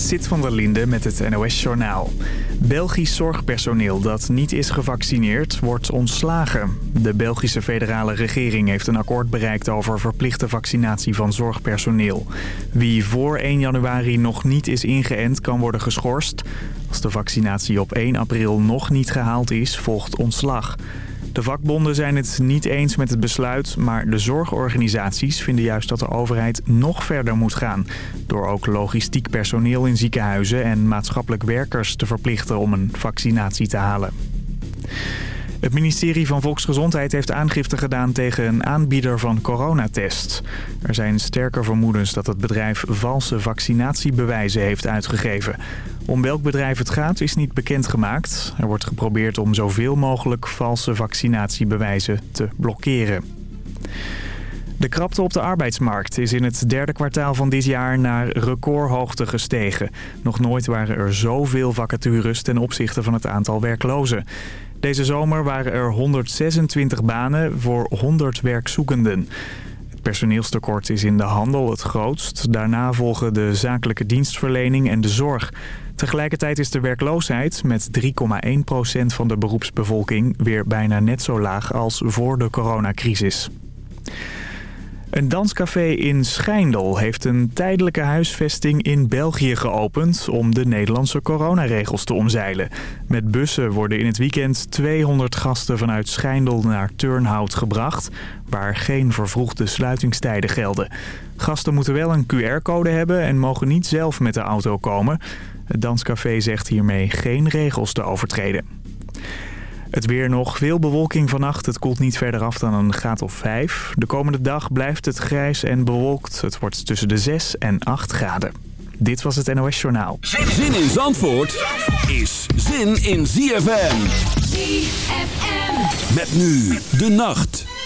Sit van der Linde met het NOS-journaal. Belgisch zorgpersoneel dat niet is gevaccineerd wordt ontslagen. De Belgische federale regering heeft een akkoord bereikt over verplichte vaccinatie van zorgpersoneel. Wie voor 1 januari nog niet is ingeënt kan worden geschorst. Als de vaccinatie op 1 april nog niet gehaald is, volgt ontslag. De vakbonden zijn het niet eens met het besluit, maar de zorgorganisaties vinden juist dat de overheid nog verder moet gaan. Door ook logistiek personeel in ziekenhuizen en maatschappelijk werkers te verplichten om een vaccinatie te halen. Het ministerie van Volksgezondheid heeft aangifte gedaan tegen een aanbieder van coronatests. Er zijn sterke vermoedens dat het bedrijf valse vaccinatiebewijzen heeft uitgegeven. Om welk bedrijf het gaat is niet bekendgemaakt. Er wordt geprobeerd om zoveel mogelijk valse vaccinatiebewijzen te blokkeren. De krapte op de arbeidsmarkt is in het derde kwartaal van dit jaar naar recordhoogte gestegen. Nog nooit waren er zoveel vacatures ten opzichte van het aantal werklozen. Deze zomer waren er 126 banen voor 100 werkzoekenden. Het personeelstekort is in de handel het grootst. Daarna volgen de zakelijke dienstverlening en de zorg. Tegelijkertijd is de werkloosheid met 3,1% van de beroepsbevolking weer bijna net zo laag als voor de coronacrisis. Een danscafé in Schijndel heeft een tijdelijke huisvesting in België geopend om de Nederlandse coronaregels te omzeilen. Met bussen worden in het weekend 200 gasten vanuit Schijndel naar Turnhout gebracht, waar geen vervroegde sluitingstijden gelden. Gasten moeten wel een QR-code hebben en mogen niet zelf met de auto komen. Het danscafé zegt hiermee geen regels te overtreden. Het weer nog. Veel bewolking vannacht. Het koelt niet verder af dan een graad of 5. De komende dag blijft het grijs en bewolkt. Het wordt tussen de 6 en 8 graden. Dit was het NOS Journaal. Zin in Zandvoort is zin in ZFM. ZFM. Met nu de nacht.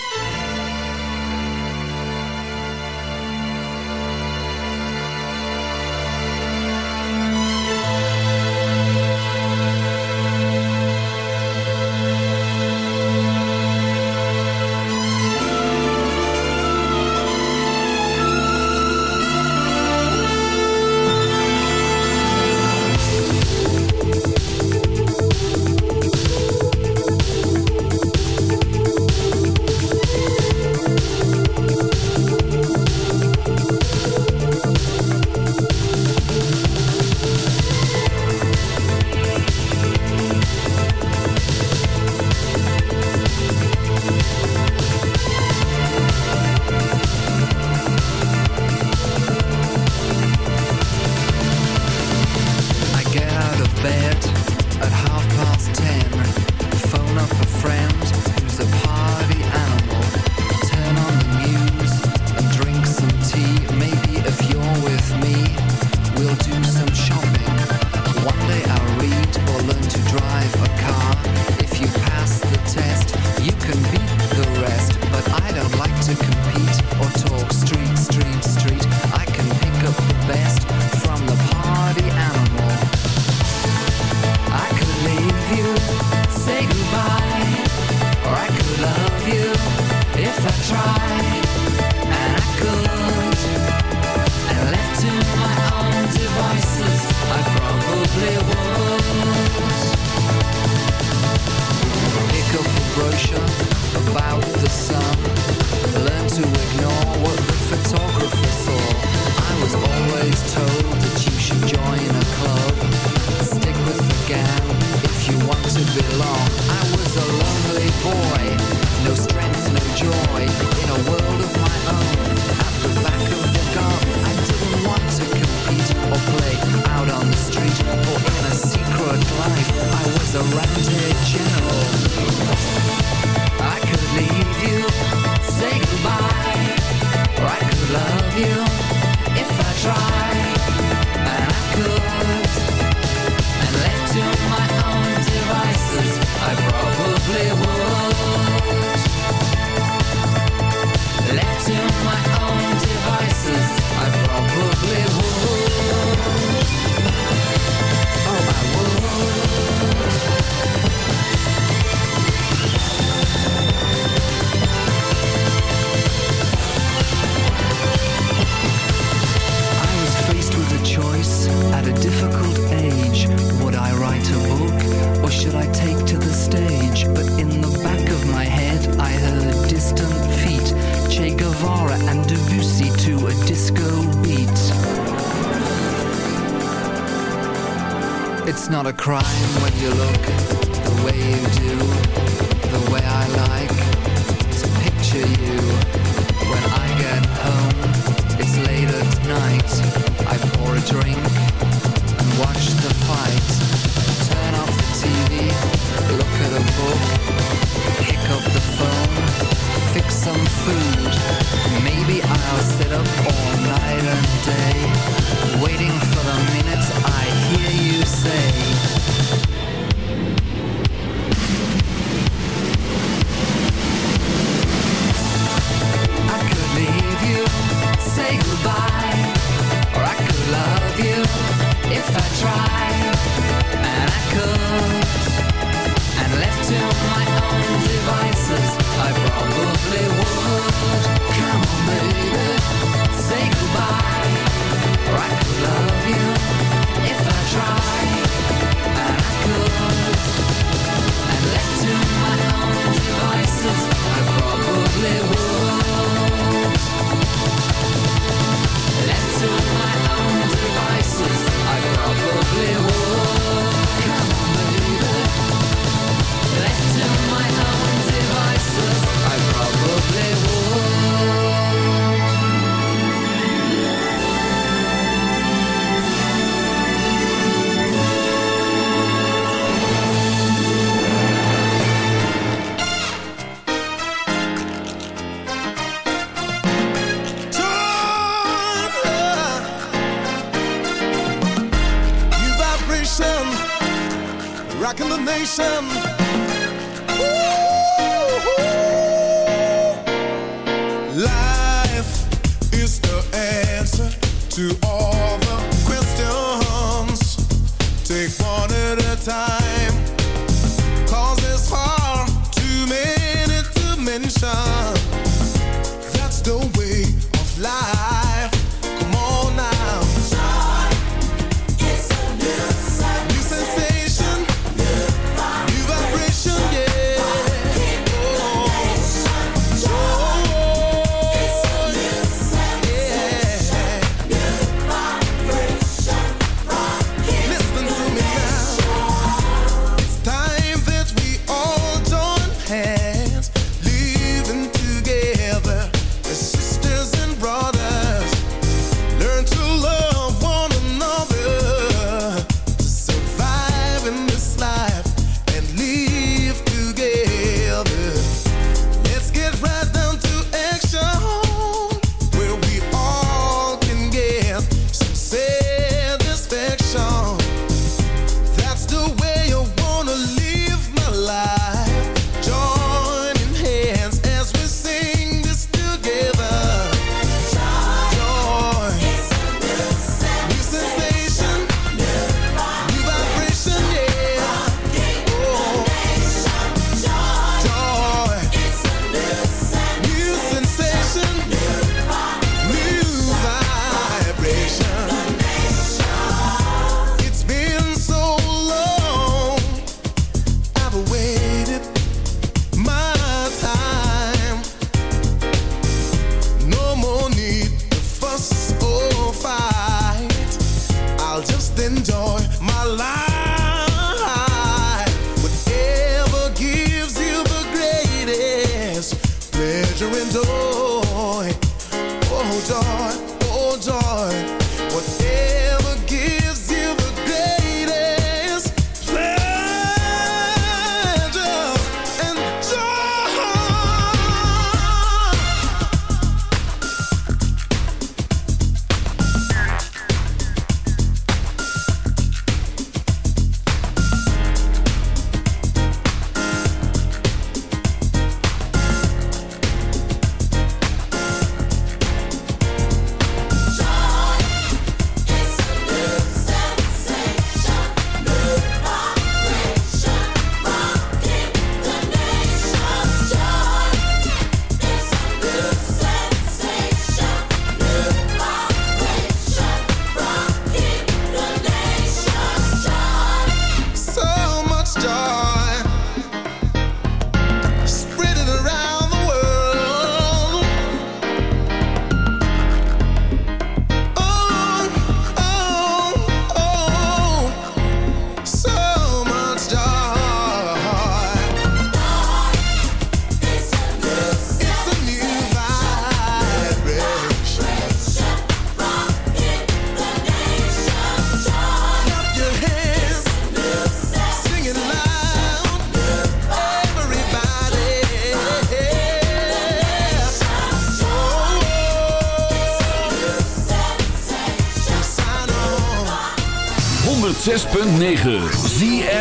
I'll sit up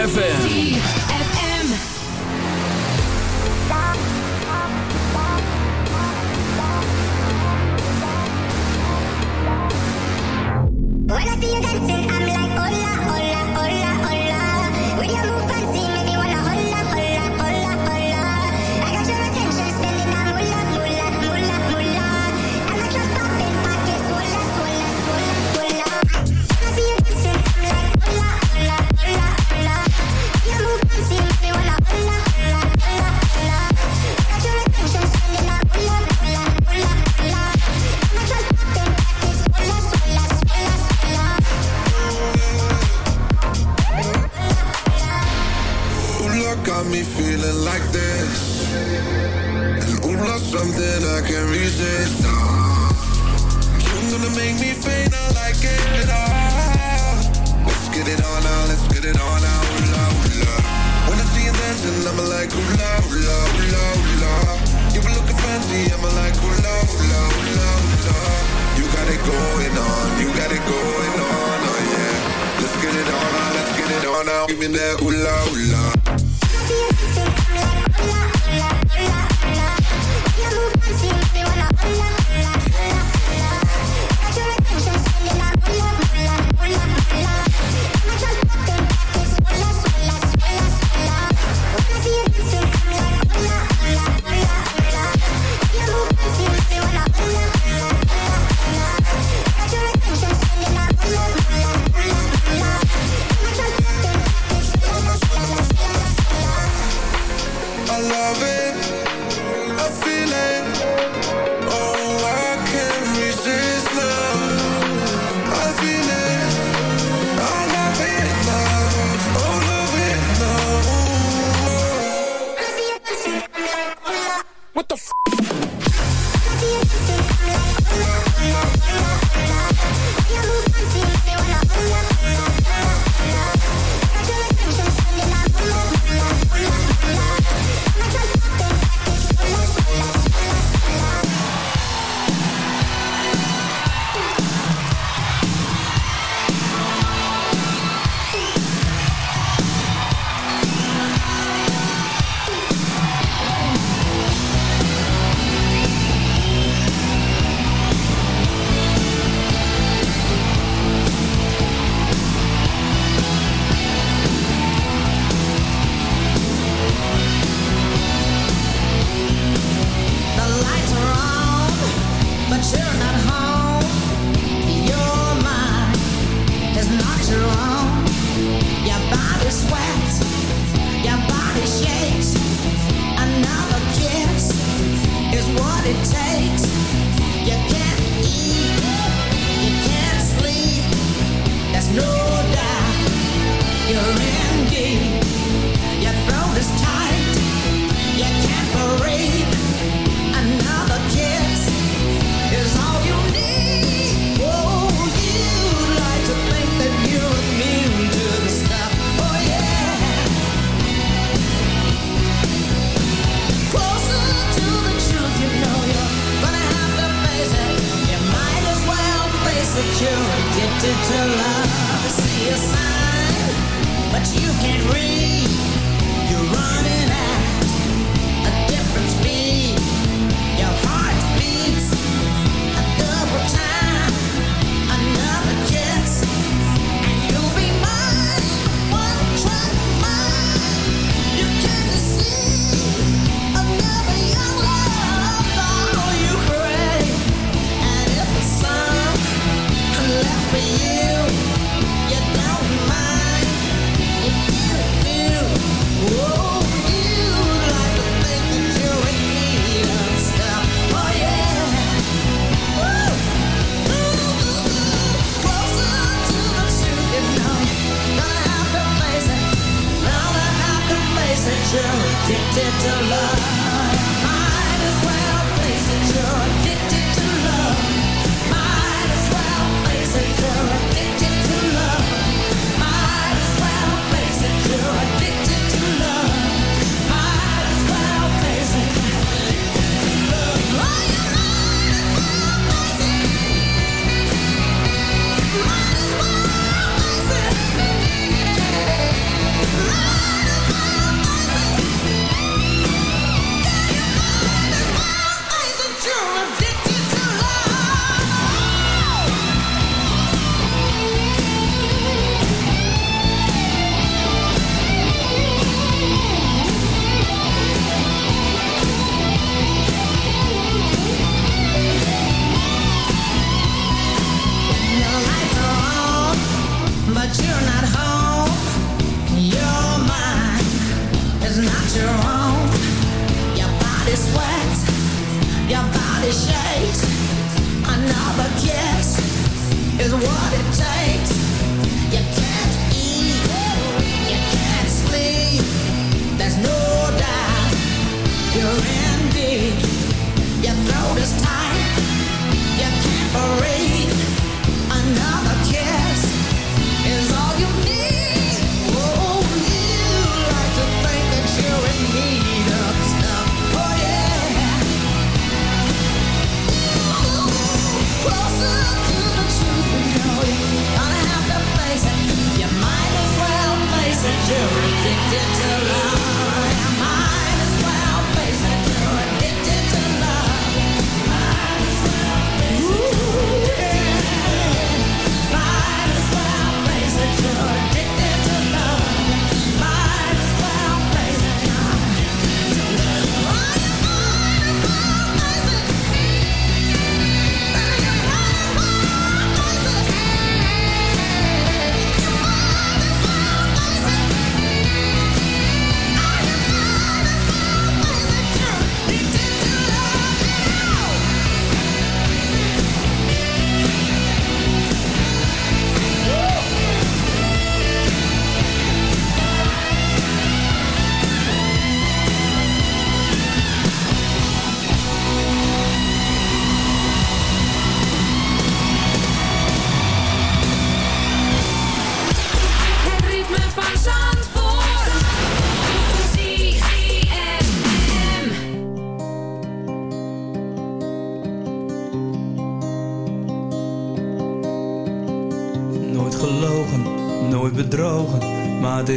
ZFM.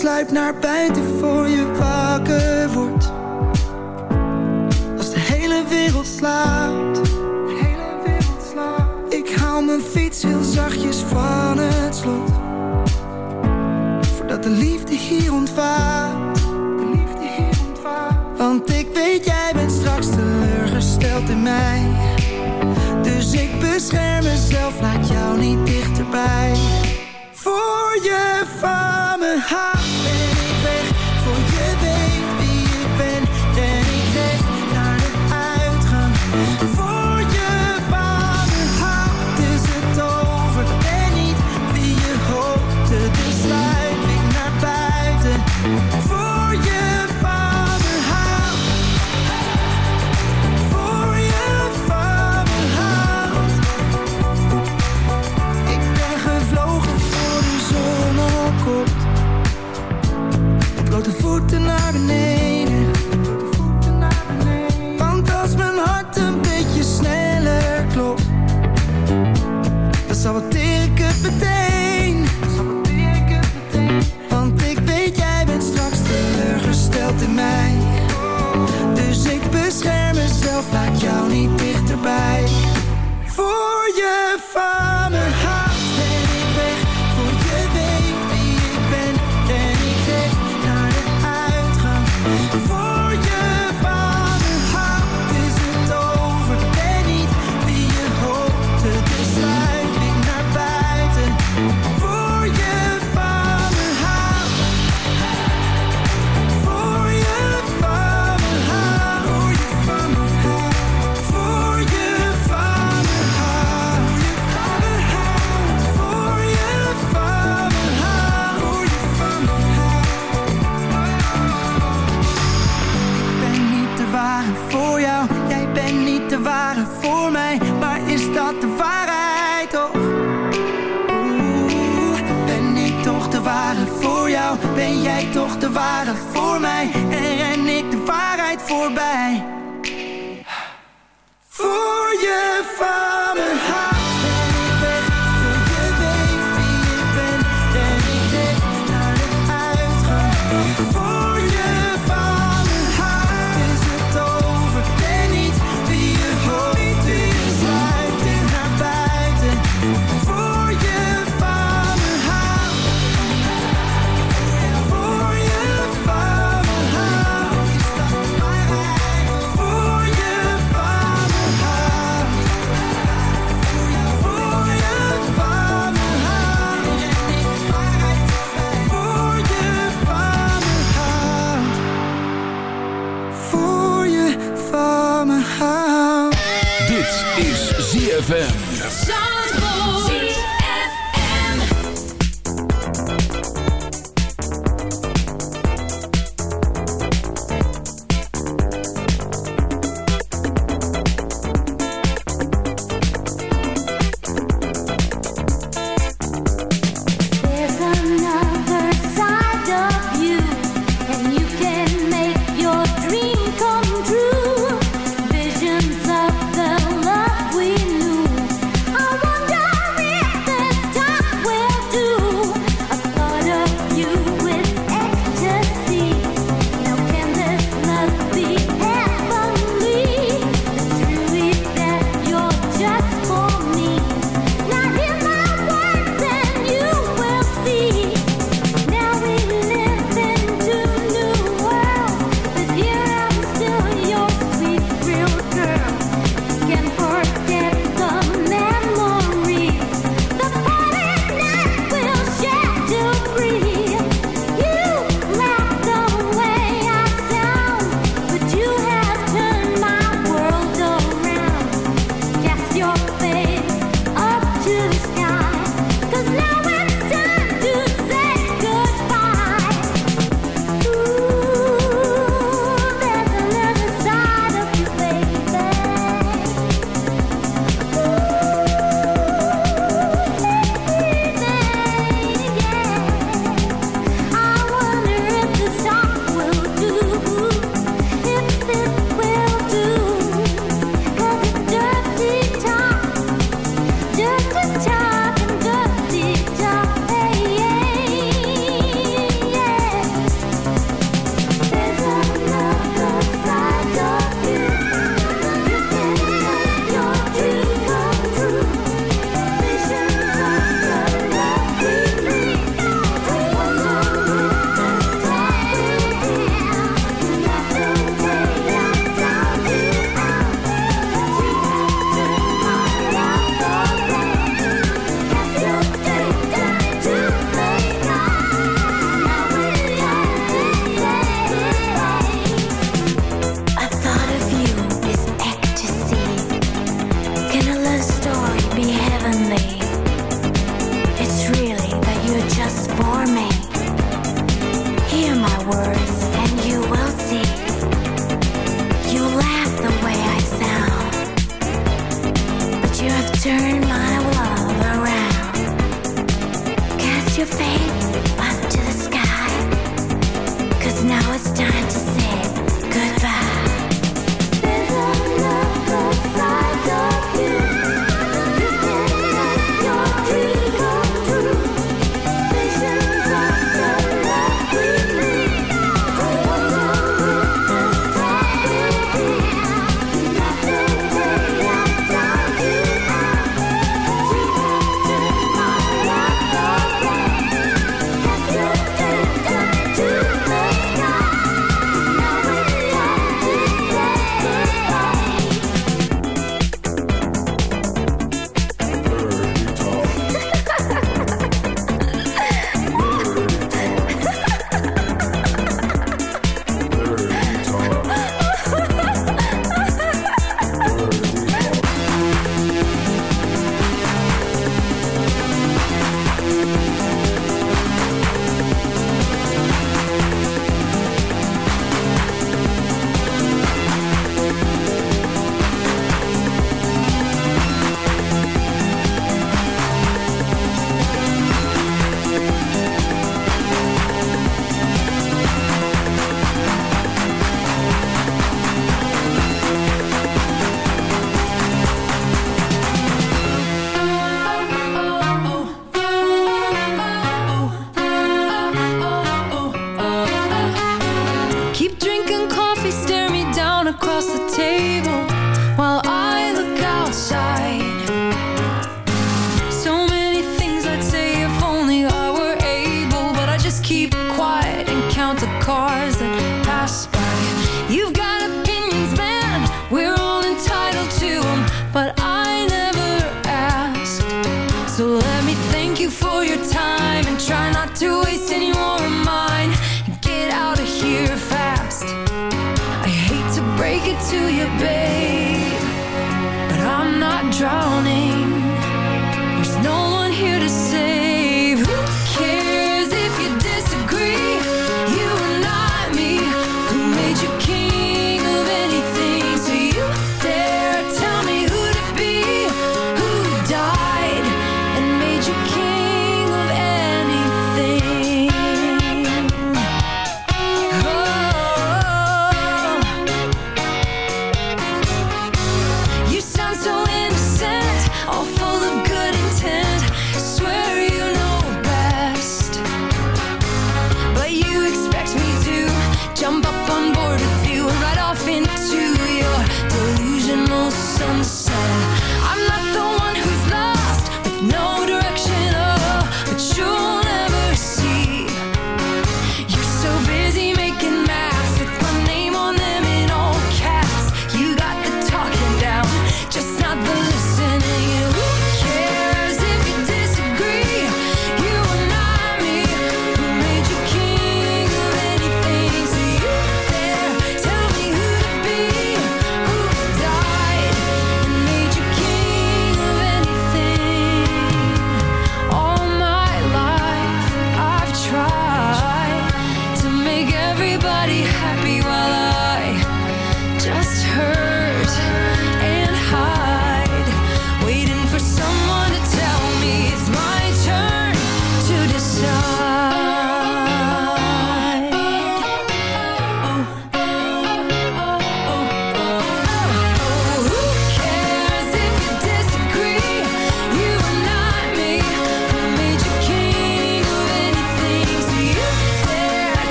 sluip naar buiten voor je wakker wordt. Als de hele wereld slaapt. De hele wereld slaapt. Ik haal mijn fiets heel zachtjes van het slot. Voordat de liefde hier ontvaart. De liefde hier ontvaart. Want ik weet jij bent straks teleurgesteld in mij. Dus ik bescherm mezelf, laat jou niet dichterbij. Voor je vader. high.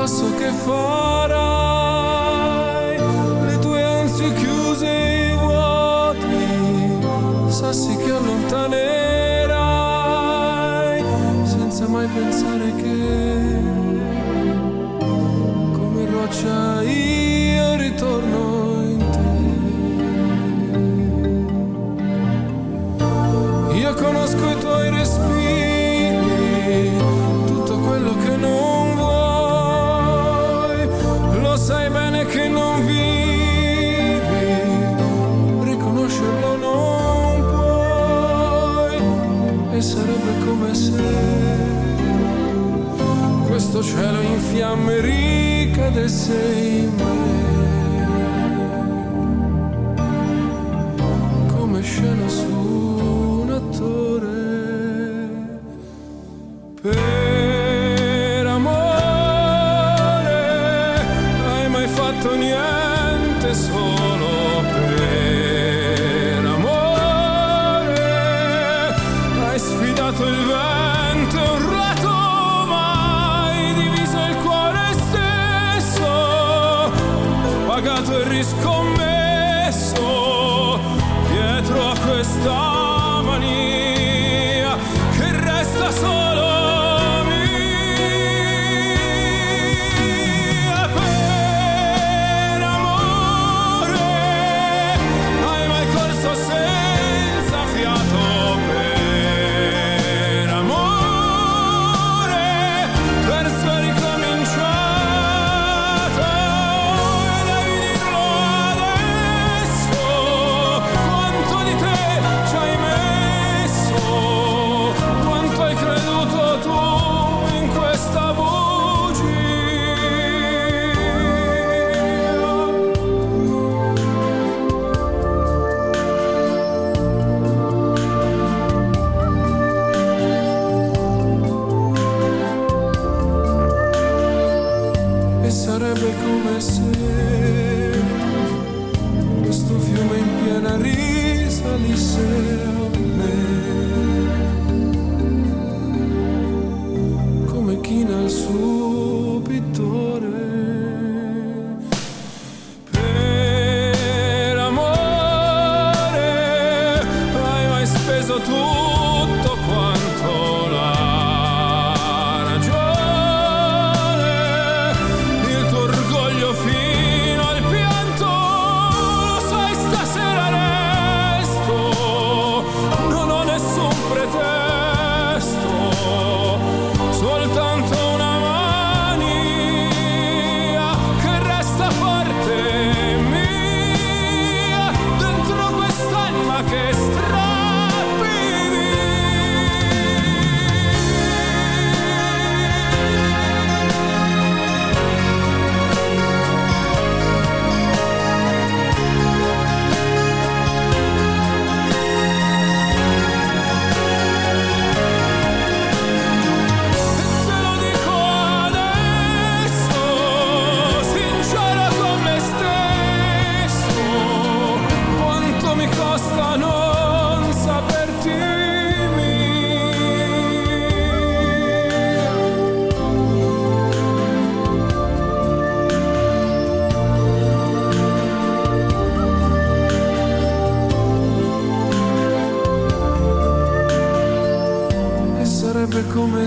posso che farà questo cielo in fiamme ricade in me. Come scena su un attore. Per amore hai mai fatto niente solo. It's coming.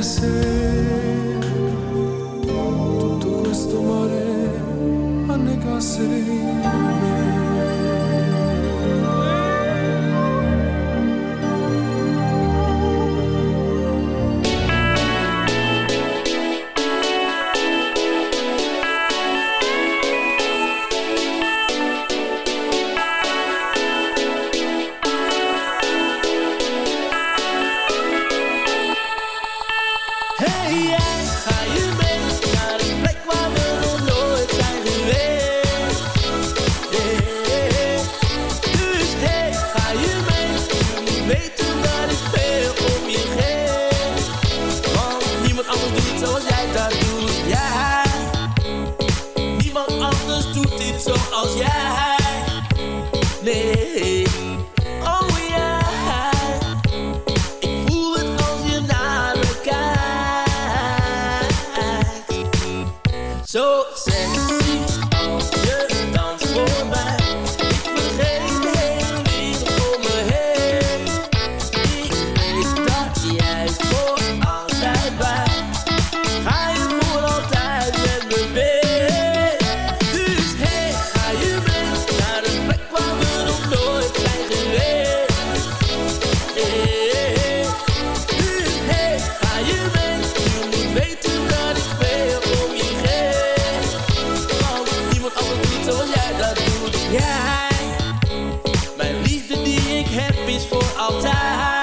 this is voor altijd.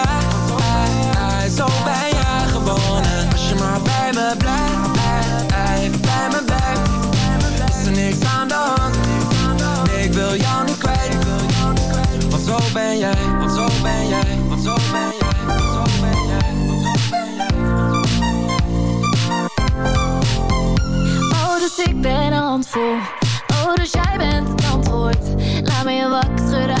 Bij me blijft. ai, bij me blijft. Is er niks aan de hand. Ik wil jou niet kwijt. Want zo ben jij. Want zo ben jij. Want zo ben jij. Oh, dus ik ben een handvol. Oh, dus jij bent het antwoord. Laat me je wakker schudden